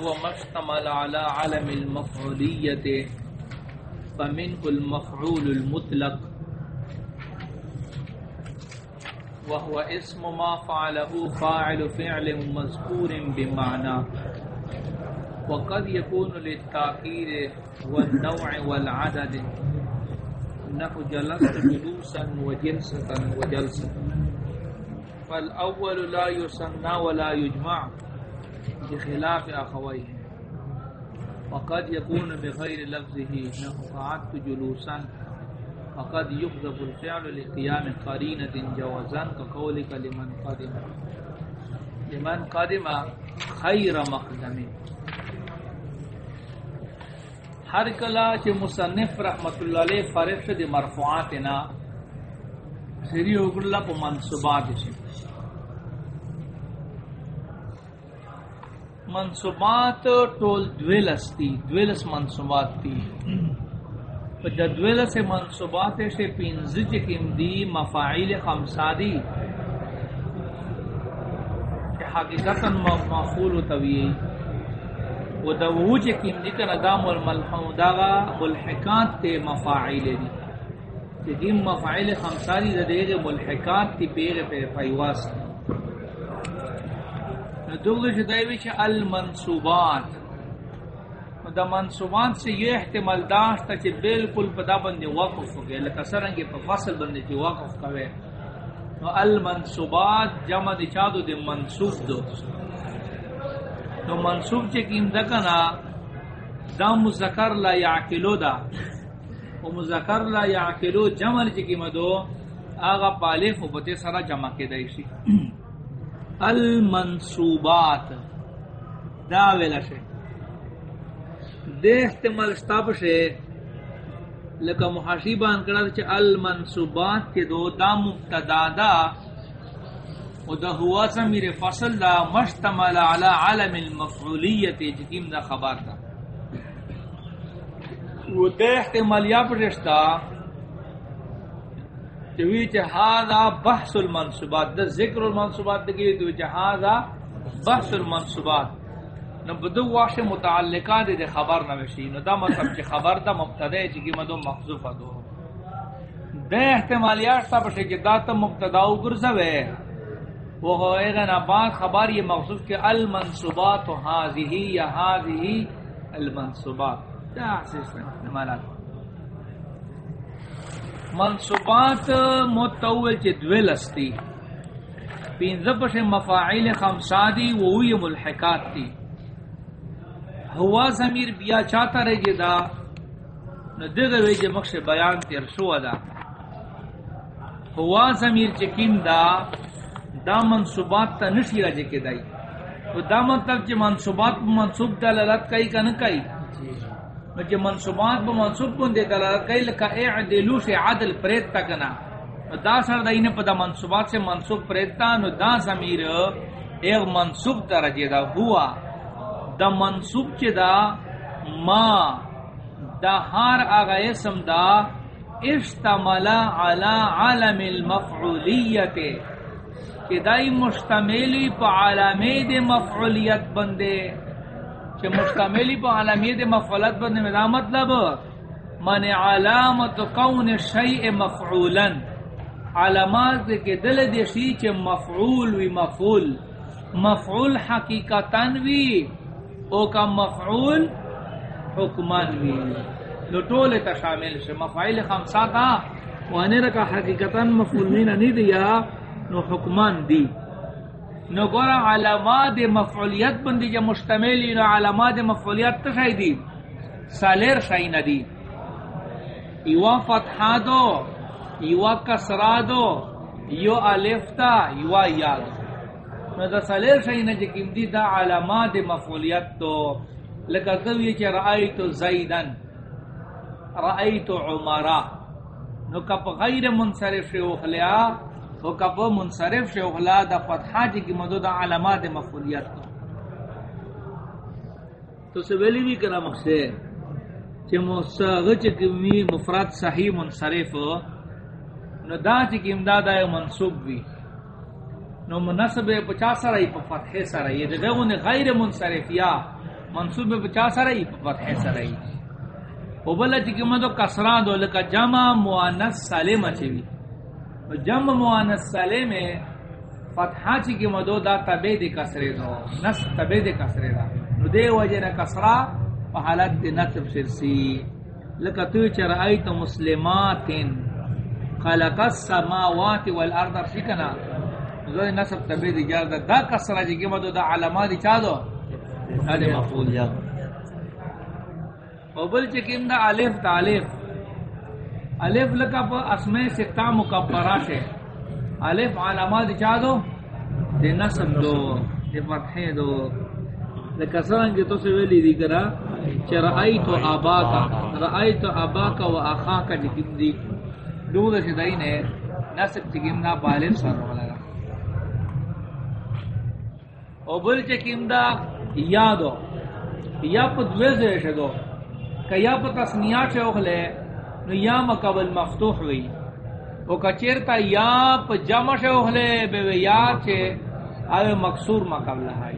هو مشتمل على علم المفعولية، فمنه المفعول المطلق. وهو اسم ما فعله فاعل فعل مذكور بمعنى. وقد يكون للتأخير والنوع والعدد. نحو جلست جلوسا وجلسة وجلسة. فالأول لا يسنى ولا يجمع بخلاف أخويه وقد يكون بغير لفظه نحو جلوسا۔ وقد يحذف الفعل لقيام قرينة جوازا كقولك لمن قدم۔ لمن قدم خير مقدم۔ ہر کلا چ مصنف رحمت اللہ علیہ فرق دی مرفوعات نا سری اوگلا پ منصوبات چ منصوبات ټول دویلستی دویلس منصوبات تی په جدول سے منصوبات سے پنځه چې کیم دی مفاعیل خمسه دی چې حقیقتا مفعول توی و د وجه کیم دی کنه دا مل ملحقات ته مفاعیل دی چې دیم مفاعیل خمسه دی ملحقات تی پیغه په پیواس نو دوغه جدایوی المنصوبات دا منصوبات سے یہ احتمال داشتا چی بالکل پدا بندی وقف ہو گئے، لکہ سرنگی پا فصل بندی چی وقف کوئے نو المنصوبات جمع دی چادو دی منصوب دو. نو منصوب چی کیم دکنا دا مذکر لا یعکلو دا. و مذکر لا یعکلو جمع چی کیم دو آغا پالیف و بتے جمع کے دائشی المنصوبات. دا ویلا شے. دے استعمال ستاب شے. لکا محاشی بان کرا چا المنصوبات کے دو دا مبتدا دا. و دا ہوا سمیر فصل دا مشتمل علی علم المفعولیت. جکیم دا خبر دا. و دے احتمال یا پرشتا چوی چا بحث المنصوبات دا ذکر المنصوبات دا گئی تو چا بحث المنصوبات۔ نو بدو واش متعلقات دے خبر نہ وشی، نو دا مطلب کہ خبر دا مبتدا چ کی مدو محذوف دو۔ دے احتمالیات سب سے کہ دا تو مبتدا او گرزوے۔ وہ ہوئے گا نہ بعد خبر یہ محذوف کہ المنصوبات هذه یا هذه المنصوبات۔ منصوبات متول چ دویلستی پین زبش مفاعیل خمسادی و ہوئی ملحقات تی۔ ہوا ضمیر بیا چاہتا رہے گی دا، نو دیگه وی جی جے مخش بیان تیر شو دا۔ ہوا ضمیر چکیم دا دا منصوبات تا نشی رجے جی کے دائی۔ تو دا مطلب چے منصوبات پا منصوب دلالت کئی کا نکئی نو چے منصوبات پا منصوب کن دے دلالت کئی لکا اعدلو سے عدل پریت تکنا نو دا سر دا انہیں پا دا منصوبات سے منصوب پریتا نو دا ضمیر ایک منصوب تا دا ہوا۔ دا منصوب چی دا؟ ما۔ دا ہار آغا اسم دا اشتملا علا عالم المفعولیت. کہ دائی مشتملی پا عالمی دے مفعولیت بندے۔ کہ مشتملی پا عالمی دے مفعولیت بندے دا مطلب من علامت قون شیء مفعولا علامات دے دل دے شیء چے مفعول وی مفعول. مفعول حقیقتاً وی، او کا مفعول حکمان وی. لو طول تا شامل سے مفعیل خمسا تا وانے رکا حقیقتا مفعول نینا نی دیا نو حکمان دی. نو گورا علامات مفعولیت بندی جا مشتملی نو علامات مفعولیت تشای دی؟ سالیر شای ندی. ایوا فتحا دو ایوا کسرا دو یو الف تا ایوا یاد نو دا سالیر شای نجا کم دی دا علامات مفعولیت تو لکا قوی چی رأیتو زیدن رأیتو عمرہ نو کپ غیر منصرف شو خلیا او کپ منصرف شو خلا دا فتحا جی کی مدو دا علامات مفعولیت تو تو سویلی بھی کنا مقصد چی مصغچ کمی مفرد صحیح منصرف، نو دا چی کم دا دا منصوب بھی نو منصب پچا سره په فتح سره یې. دغه نه غیر منصرف یا منصوب پچا سره په فتح سره یې. او بل چې کومه دو کسرا دو، لکه جمع موانس مؤنث سالم چي جمع مؤنث سالم فتحا چی کی مدو دا تبے دی کسرے دو نس تبے دی کسرے دا۔ نو دے وجہ نا کسرا پا حالت دی نصب سرسی لکا تو چر آیت مسلماتن خلق السماوات والارض شکنا۔ نو دے نصب تبے دی جار دا دا کسرا جی کی مدو دا علماء دی چا دو؟ دا دی مفعول یا او بل چکیم دا علیف دا علیف علیف لکا پا اسماء ستا مکبرات ہے الف علامات چا دو؟ دے نصب دو دے فتحے دو۔ لکہ سرنگی تو سے ویلی دی کرا چا رأیتو آباکا رأیتو آباکا و آخاکا جکم جی دی۔ دو دا شدائن ہے نصب چکم دا بالف سر رو لگا او بل چکم دا یادو یا پا دویزے شدو کہ یا پا تصنیات چھے اخلے نو یا مقابل مفتوح ہوئی او کچیرتا یا پا جمع شے اخلے بے وی یا چھے آوے مقصور مقابل ہے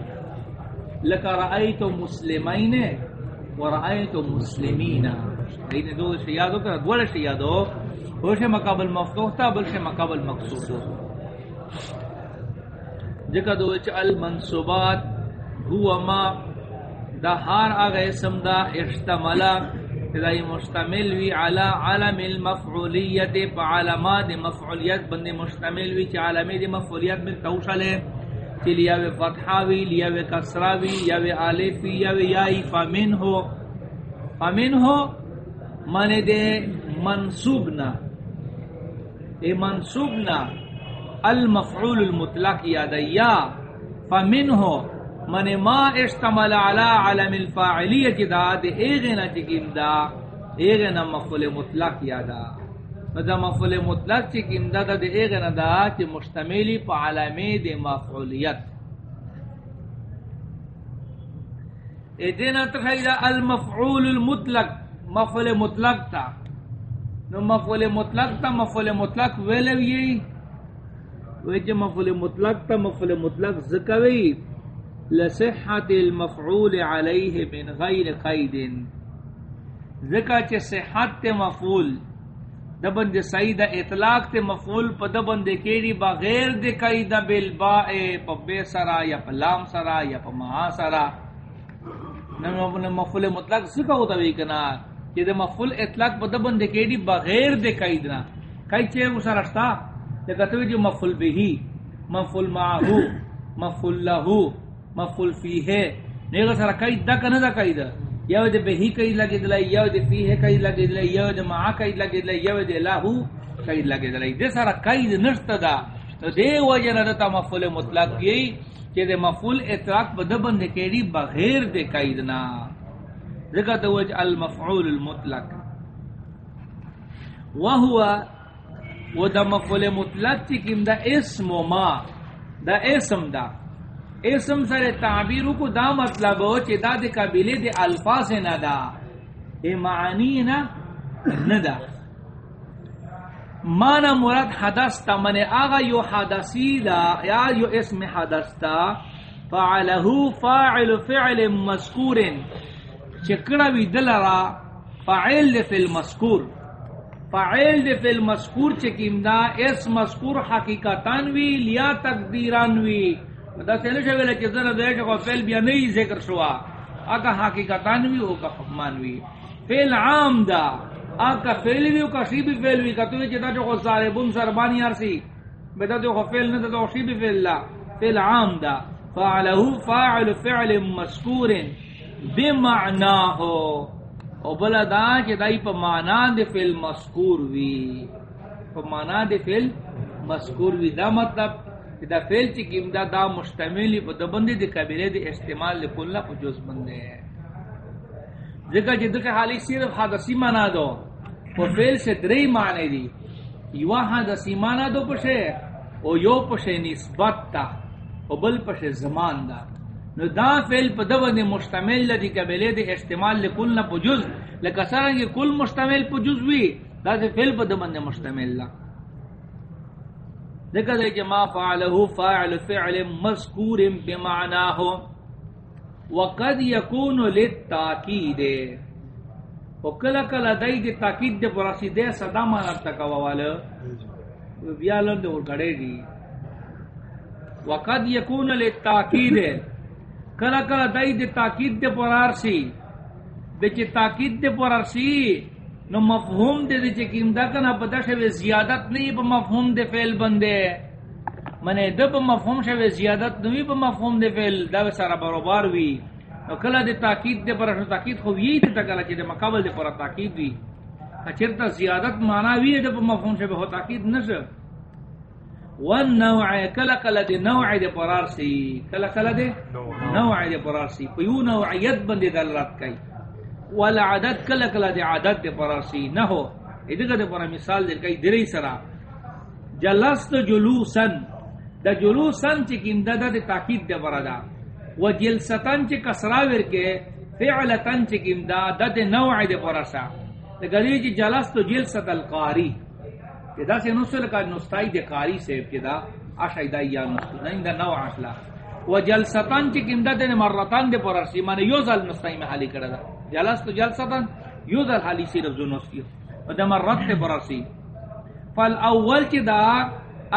لکا رأیتو مسلمین و رأیتو مسلمین. این دو شے یادو کرا دول شے یادو. وہ شے مقابل مفتوح تا بل شے مقابل مقصور دو جکا دو چھ المنصوبات ہوا ما، دا ہار آگا اسم دا اشتملا دای مشتمل وی علی علم المفعولیت، پا علامات مفعولیت بند مشتمل وی، چی علمی دی مفعولیت میں توشلے، چی لیاوی فتحاوی لیاوی کسراوی یاوی آلیفی یاوی یائی فامن ہو فامن ہو من دے منصوبنا، اے منصوبنا المفعول المطلق یاد یا فمن ہو من ما اشتمل على علم الفاعلیت دا دے ایغنا چکم دا ایغنا مفعول مطلق یادا۔ دا مفعول مطلق چکم دا دا دے ایغنا دا چی مشتملی پا علمی دے مفعولیت۔ ایدینا تخیل المفعول المطلق، مفعول مطلق تا۔ نو مفعول مطلق تا، مفعول مطلق ویلو یہی ویجا مفعول مطلق تا، مفعول مطلق ذکوی لصحت المفعول علیہ من غیر قید ذکا چ صحت تے مفعول، دبن دے سعید اطلاق تے مفعول پ دبن دے کیڑی بغیر دے قید بالباء پ بے سرا یا پ لام سرا یا پ ما سرا. نو مفعول مطلق ذکا ہوتا وی کنا، کہ دے مفعول اطلاق پ دبن دے کیڑی بغیر دے قید نہ کئی چے اس رستا تے کتوی جو مفعول بہی، مفعول معه مفعول له مفعول فیہ نیگا سارا کئی دا کنا دا کئی دا یو دے بہی کئی لگی دلائی یو دے فیہ کئی لگی دلائی یو دے معا کئی لگی دلائی یو دے لاہو کئی لگی دلائی۔ دے سارا کئی دے نشت دا۔ تو دے وجہ ندتا مفعول مطلق یہی کہ دے مفعول اطلاق بدبن دے کیڑی بغیر دے کئی دنا ذکر دے وجہ المفعول المطلق۔ وہوا و دا مفعول مطلق چکم دا اسم ما، دا اسم دا۔ اسم سر تعبیر کو دا مطلب ہو چی دا دے قبیلے دے الفاظ نہ دا اے معانی نہ نہ دا۔ مانا مراد حدثتا من آغا یو حدثی دا، یا یو اسم حدث تا فعلہو فاعل فعل مذکور چکڑا وی دلرا فاعل دے فی المذکور فاعل دے فی المذکور چکیم دا، اس مذکور حقیقتان وی، لیا تقدیران وی۔ دا سیلے شویل ہے کہ ذرا دے کہ فعل بیا نہیں ذکر شوا. اگا حقیقتان وی او کا حکمان وی. فعل عام دا. اگا فعل وی او کا شی بھی فعل وی. کتو چتا جو کو سارے بن سربانی ارسی بتا جو فعل نہ تو شی بھی فعل لا. فعل عام دا. فعله فاعل فعل مذکور بمعناه او بلا دا کہ دای په معنا د فعل مذکور وی. په معنا د فعل مذکور وی. دا مطلب دا فعل چی کیم دا دا مشتملی پا دا بندی دی قبیلے دی استعمال لکلنا پا جز بندے۔ ہے ذکر جدو کے حالی صرف حدثی مانا دو۔ پا فعل سے دری معنی دی۔ یو حدثی مانا دو پشے، او یو پشے نسبت تا، او بل پشے زمان دا۔ نو دا فعل پا دا بندی مشتمل دی قبیلے دی استعمال لکلنا پا جز۔ لکہ سرنگی کل مشتمل پا جز وی، دا سے فعل پا دا بندی مشتمل لکھ ذکر دے کہ ما فعلہ فاعل فعل مذکور بمعناه وقد يكون للتاکید. وکلا کلا دای دی تاکید دے پراسی دے صدا مانا تکوا والا بیالن دے اور گڑے دی وقد يكون للتاکید. کلا کلا دای دی تاکید دے پرارسی دے چی تاکید دے پرارسی نو مفہوم دے دے چی کیم دا کنا پتا شوی زیادت نہیں پا مفہوم دے فیل بندے۔ منے دے پا مفہوم شوی زیادت نوی پا مفہوم دے فیل دا سارا بروبار وی۔ نو کلا دے تاکید دے پر اشو تاکید خو یہی تا کلا چی دے مقابل دے پر تاکید وی۔ اچھرتا زیادت مانا وی دے پا مفہوم شوی ہو تاکید نشو والنوع کلا کلا دے نوع دے پرار سی۔ کلا کلا دے نوع. دے پرار سی۔ پیو نوعیت بندے دلرات کئی۔ والا عدد کلا کلا دے عدد دے پراسی نہ ہو ادھگا دے پرا مثال دے کئی دری سرا جلست جلوسن دا جلوسن چی کم دا دا دے تاکید دے پرا دا و جلستن چی کسراور کے فعلتن چی کم دا دا دے نوع دے پراسا دا گلی چی جلست جلست القاری. کہ دا سے نسل کا نستائی دے قاری سے ابتدا آشای دا یا نسل نا دا نوع اصلا و جلستان چی کم دا دے مرتان دے پراسی مانے یو ظل نستائی میں حالی کردہ جلست جلستان یو ذل حالی سی رفضو نسکی و دا مرت تے برسی. فال اول چی دا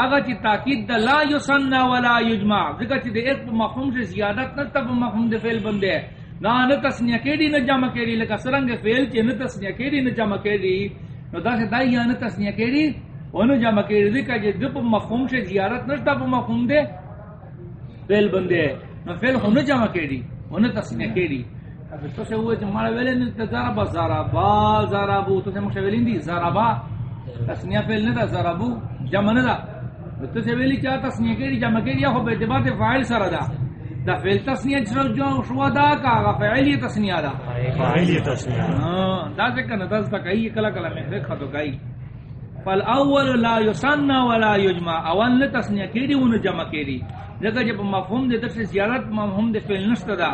اگا چی تاکید دا لا یسننا ولا یجمع. ذکر چی دا ایک پا مفہوم سے زیادت نتا پا مفہوم دے فیل بندے. نا نتسنیا کیڑی نجامع کیڑی لکا سرنگ فیل چی نتسنیا کیڑی نجامع کیڑی. نو دا سے دائی یا نتسنیا کیڑی، و نجامع کیڑی. ذکر چی دا پا مفہوم سے زیادت نتا پا مفہوم دے فیل بندے. نو فیل خو نجامع کیڑی، و نتسنیا کیڑی. تو سے ہوئے مارا ویلے نے زاربا زاربو تو سے مکشا ویلین دی زاربا تسنیہ فیل ندا زاربو جمع ندا تو سے ویلی چاہ تسنیہ کری جمع کری یا خوب اعتبار دے فائل سر دا دا فیل تسنیہ جسر جو شوا دا کا آگا فائل یہ تسنیہ دا فاعل یہ تسنیہ دا کنا دست تا کئی کلا کلا میں دیکھا تو کئی فالاول لا یسننا ولا یجمع اول نے تسنیہ کری انہوں جمع کری جگہ جب مفہوم دے در سے زیارت مفہوم دے فیل نشت دا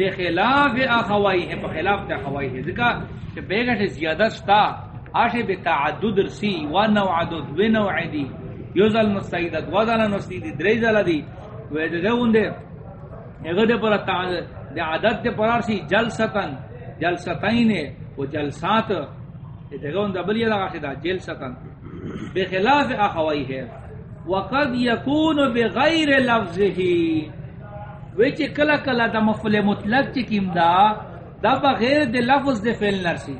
بے خلاف اخوائی ہے بخلاف تے اخوائی ہے ذکر کہ بے گھٹ زیادہ ستا، آشے بے تعدد رسی و نوعدد و نوعدی یوزل نستعیدت و ذل نستعیدی دری ذل دی۔ و دے وندے اگر دے۔ پر تعدد دے عدد دے پر ارسی جلستن جلستین و جلسات۔ دے وندے بلی لگا شدا جلستن بے خلاف اخوائی ہے۔ وقد یکون بغیر لفظه وی وچ کلا کلا دا مفعول مطلق چ کیم دا؟ دا بغیر دے لفظ دے فعل نرسی.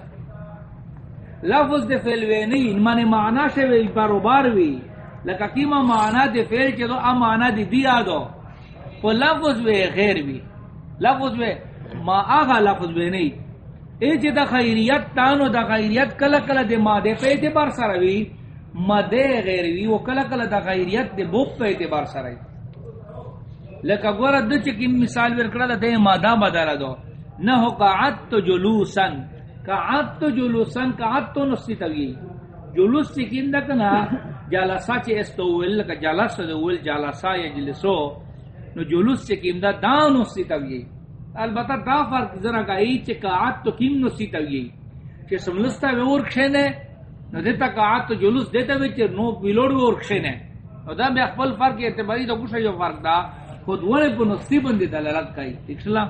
لفظ دے فعل وی نہیں معنی معنی سے وی بروبار وی. لکا کیما معنی دے فعل چ دو، ا معنی دی دیا دو کو لفظ وی غیر وی. لفظ وی ما آغا لفظ وی نہیں اے چ دا خیریت تانو، دا خیریت کلا کلا دے ما دے پہ اعتبار سره وی، ما دے غیر وی، او کلا کلا دا خیریت دے بوک پہ اعتبار سره وی. لکا گورا دو چکی مثال ورکڑا دا دے مادا بدارا دو نہو قعدت جلوسن قعدت جلوسن قعدت نسی تاوی جلوس چکین دا کنا جالسا چی استوول لکا جالسا دول جالسا یا جلسو. نو جلوس چکیم دا دا نسی تاوی البتہ دا فرق ذرا گئی چی قعدت کیم نسی تاوی چی سملستا وی ورکشنے نو دیتا قعدت جلوس دیتا وی چی نو بیلوڑ وی ورکشنے نو دا بے اخبال فرق اعتباری دا کچھ جو فرق دا خود ورے پو نستی بندی دلالت کئی ٹھیک شلا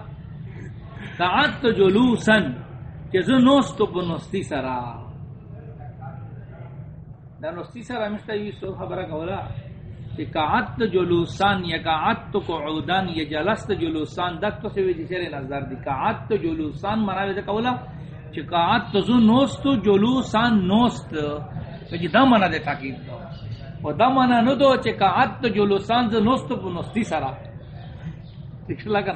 قعدت جلوسن کہ زو نوستو پو نستی سرا۔ دا نستی سرا مشتا یہ سو خبرہ کولا کہ قعدت جلوسان یا قعدت قعودان یا جلست جلوسان دک تو سے ویجی سرے نظر دی. قعدت جلوسان مناوی دا کولا کہ قعدت زو نوستو جلوسان نوست. ویجی دا منا دے تاکید دو۔ و دا منا نو دو چه که عد جلوسان ز نستو پو نستی سرا تکش لگا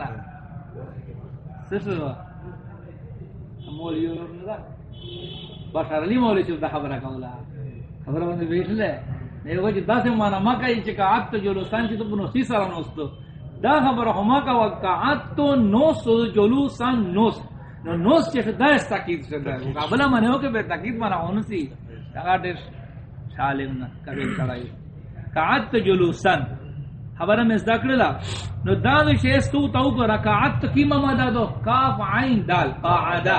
نا علی مولی چو دا خبر کولا خبر بندی بیش لے نیو وجه ما کئی چه که عد جلوسان چه تو پو نستی سرا نستو دا خبر ہما کا وقت عد نستو جلوسان نست نو نوس چه دا اس تاکید شده قبلا منه ہو کہ بے تاکید مانا ہونسی دا دیر شالم نہ کبھی کڑائی قعدت جلوسن خبر میں ذکر کرلا نو دا وشیس تو تو کو رکعت کی ممدا دو کاف عین دال قاعده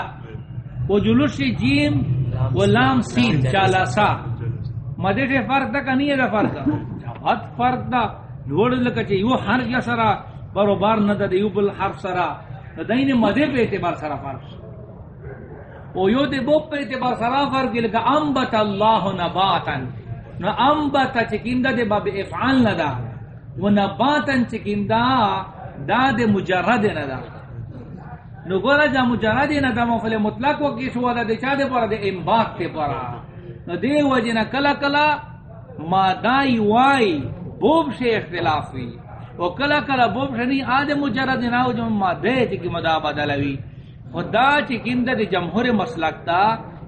و جلوس جیم و لام سین، چالا سا. مدے فرق تک نہیں ہے فرق. حد فرق دا. نوڑ لکا چے یو حرف یا سرا بروبار نہ دا یو بل حرف سرا. دا دین مدے پہ اعتبار سرا فرق. او یو دے بوب پہ اعتبار سرا فرق لکا، انبت اللہ نباتا. نو انبت چکندہ دے باب افعال ندا و نباتا چکندہ دا دے مجرد ندا نو گورا جا مجرد ندا مفل مطلق و کشو دا دے چا دے پورا دے انبات تے پورا نو دے وجنا کلا کلا ما دائی وائی بوب سے اختلاف ہوئی و کلا کلا بوب سے نہیں آدھے مجرد ناو جو ما دے چکی مدا بدلوی خدا چکندہ دے جمہور مسلک تا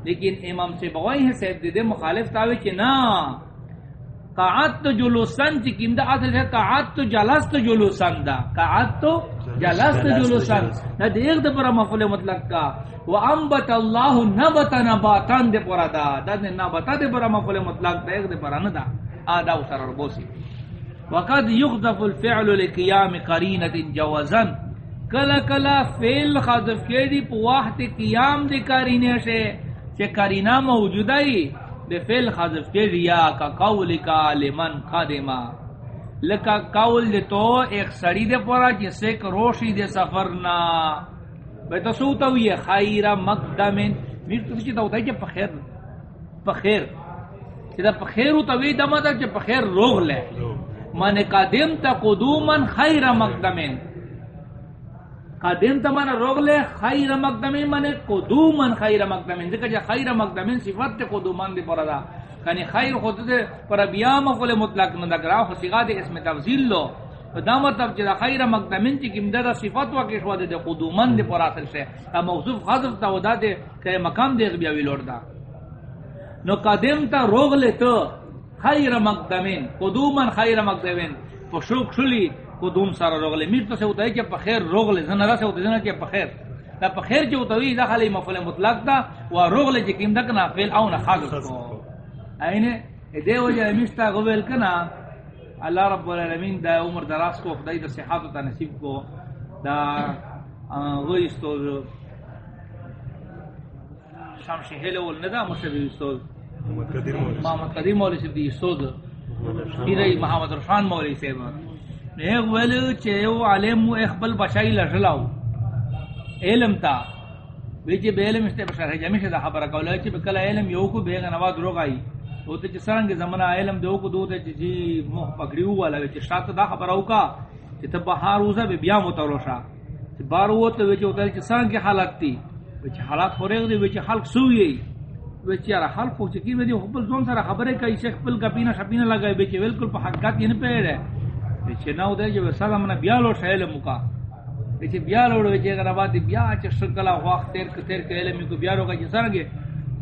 لیکن امام سے بغوئی ہے سید دے, مخالف تاوی چی نا قعدت جلوسن چکندہ اصل ہے قعدت جلست جلوسن دا۔ قعدت جلست جلوسن نا دیکھ دے پورا مفعول مطلق کا۔ وانبت اللہ نبت نباتان دے پورا دا۔ دا دے نبتا دے پورا مفعول مطلق دیکھ دے پورا ندا۔ آدھا سر ربوسی وقد یخذف الفعل لقیام قرینت جوزن کلا کلا فعل خذف کے دی پواحت قیام دی قرینے سے چے قرینہ موجودائی دے فعل خذف کے دیا کا قول کا لمن قادما لکا قول دے تو ایک سڑی دے پورا جسے روشی دے سفرنا بے تو سوتا ہوئی خیر مقدمن میر تو چیتا ہوتا ہے کہ پخیر پخیر۔ چیتا پخیر ہوتا ہوئی دما دا کہ پخیر روغ لے۔ من قدم تا قدومن خیر مقدمن قدم تا من روغ لے خیر مقدمن من قدومن خیر مقدمن ذکر جا خیر مقدمن صفت تے قدومن دے پورا دا۔ کانی خیر خود دے پر بیا مفعول مطلق ندگرا خو صیغہ دے اسم تفضیل لو۔ دا مطلب چی دا خیر مقدمین چی کم دا صفت وکی شوا دے دے قدومن دے پر آخر سے۔ تا موصوف خضف تا ودا دے کہ مقام دے غبیاوی لوڑ دا۔ نو قدم تا روغ لے تو خیر مقدمین قدومن خیر مقدمین، پشوک شلی قدوم سارا روغ لے میر تو سے ہوتا ہے کہ پخیر روغ لے زنرہ سے ہوتا ہے کہ پخیر۔ دا پخیر چی ہوتا ہوئی دا خالی مفعول مطلق دا و روغ لے چی کم دا کنا فیل او نخاظر کو۔ اینے دے وجہ مشتا غویل کنا اللہ رب العالمین دا عمر دراز کو خدای دا صحات تا نصیب کو دا غوی استوز شمشی حیل اول ندا مصبی استوز محمد قدیم مولی سب دی استوز پیرائی محمد رفان مولی سیب ایک ویلو چیو علم و اخبل بشای لرلاو علم تا. ویچی بے علم استے بشار ہے جمیش دا خبر کولا چی بکل علم یو کو بیغ نواد روغ آئی. تو تے سرنگ زمانہ علم دو کو دو تے جی موہ پکڑیو والا وچ شات دا خبر او کا. تے تب بہار وزا بے بیا متروشا تے بار وہ تے وچ تے چ سرنگ کی حالت تھی وچ حالات ہورے دے وچ حلق سوئی وچ یار حلق کو چکی ودی خپل زون سره خبرے کای شیخ پل کپینا شپینا لگای وچ بالکل په حقیقت یعنی ین پیڑ ہے وچ نو دے جو سلام نہ بیا لو علم کا وچ بیا لو وچ اگر بعد بیا چ شکل وقت تیر تیر کے علم کو بیا رو کا سرنگ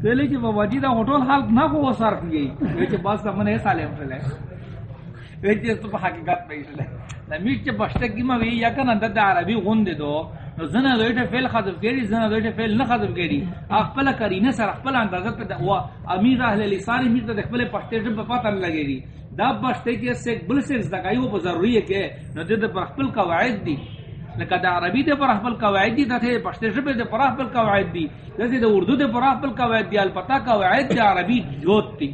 پہلے کہ وجی دا ہوٹل حال نہ ہو صرف گئی وچ بس من ہے سالم چلے وچ تو حقیقت پہ چلے نہ میچ بشتے کی ما وی یا کنا د عربی غون دے دو نو زنا دویٹا فعل خذف کری زنا دویٹا فعل نہ خذف کری خپل کری نہ سر خپل اندازہ پہ ہوا امیر اہل لسان میر تے خپل پشتے جب پتہ لگے گی دا بشتے کے سے بل سے زکایو وہ ضروری ہے کہ نو دے پر خپل قواعد دی لکہ دا عربی دے پر احبل قواعد دی دا تھے پشتے شبے دے پر احبل قواعد دی جیسے دا اردو دے پر احبل قواعد دی الپتا قواعد دے عربی جوت تی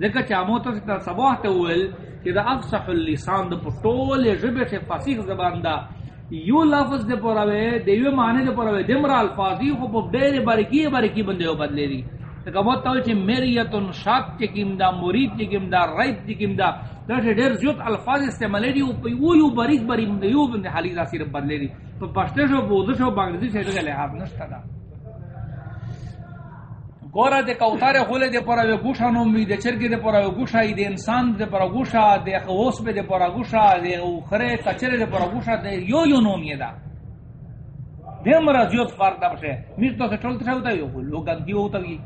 لکہ چاموتا سے تصبوح تول کہ دا افصح اللسان دا پٹول جبے سے فاسیق زبان دا یو لفظ دے پر اوے دے یو معنی دے پر اوے دمرا الفاظی خو پا دیر بارکی بارکی بندے ہو بدلے دی۔ لکہ بہت تاو چھے میریتن شاک چکیم دا، مرید چکیم دا رائت چکیم دا۔ داسے ډیر جوت الفاظ استعمالې دی، او په یو یو باریک باریک بندے، یو بندے حالی دا صرف بدلې دی۔ په پښتو شو بوده شو باندې څه څه له حق نشته دا۔ ګوره د کوثر خوله د پره و ګوشا نو می د چرګ د پره و ګوشا د انسان د پره ګوشا د خوس په د پره ګوشا د خره کچره د پره ګوشا د یو یو نوم یې دا دمر زیات فرق ده شه میر ته ټول ته وتا یو لوګان دی وتا وی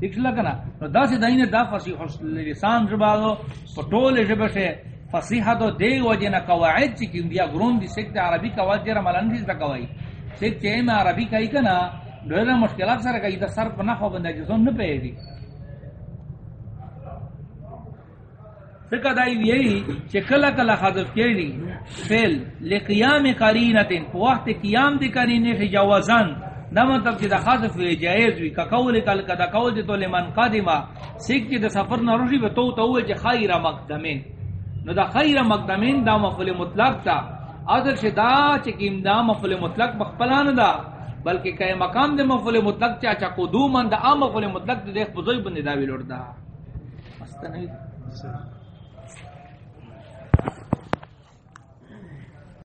ٹھیک لگنا نو دا سے دین دا فصیح لسان زبانو پٹول جبہ سے فصیح تو دے وجہ نہ قواعد چ کی دیا گرون دی سکتے عربی قواعد جرا ملن دی تکوائی سکتے میں عربی کئی کنا ڈر مشکلات سره کئی دا سر پنہ ہو بندہ جسون نہ پے دی سکا دائی یہی کہ کلا کلا حذف کیڑی فعل لقيام لقیام قرینۃ وقت قیام دی قرینے سے جوازن دا مطلب چې د حذف وی جایز وی کقول کل کدا قول د تو لمن قادما سیک چې د سفر نه روشي به تو تو چې خیر مقدمین نو دا خیر مقدمین دا مفعول مطلق تا اصل شدا چکیم دا مفعول مطلق بخپلان دا بلکہ کئی مقام دے مفعول مطلق چا چا قدومن دا ام مفعول مطلق دے دیکھ بزوی بندی دا ویلور دا. مستنوی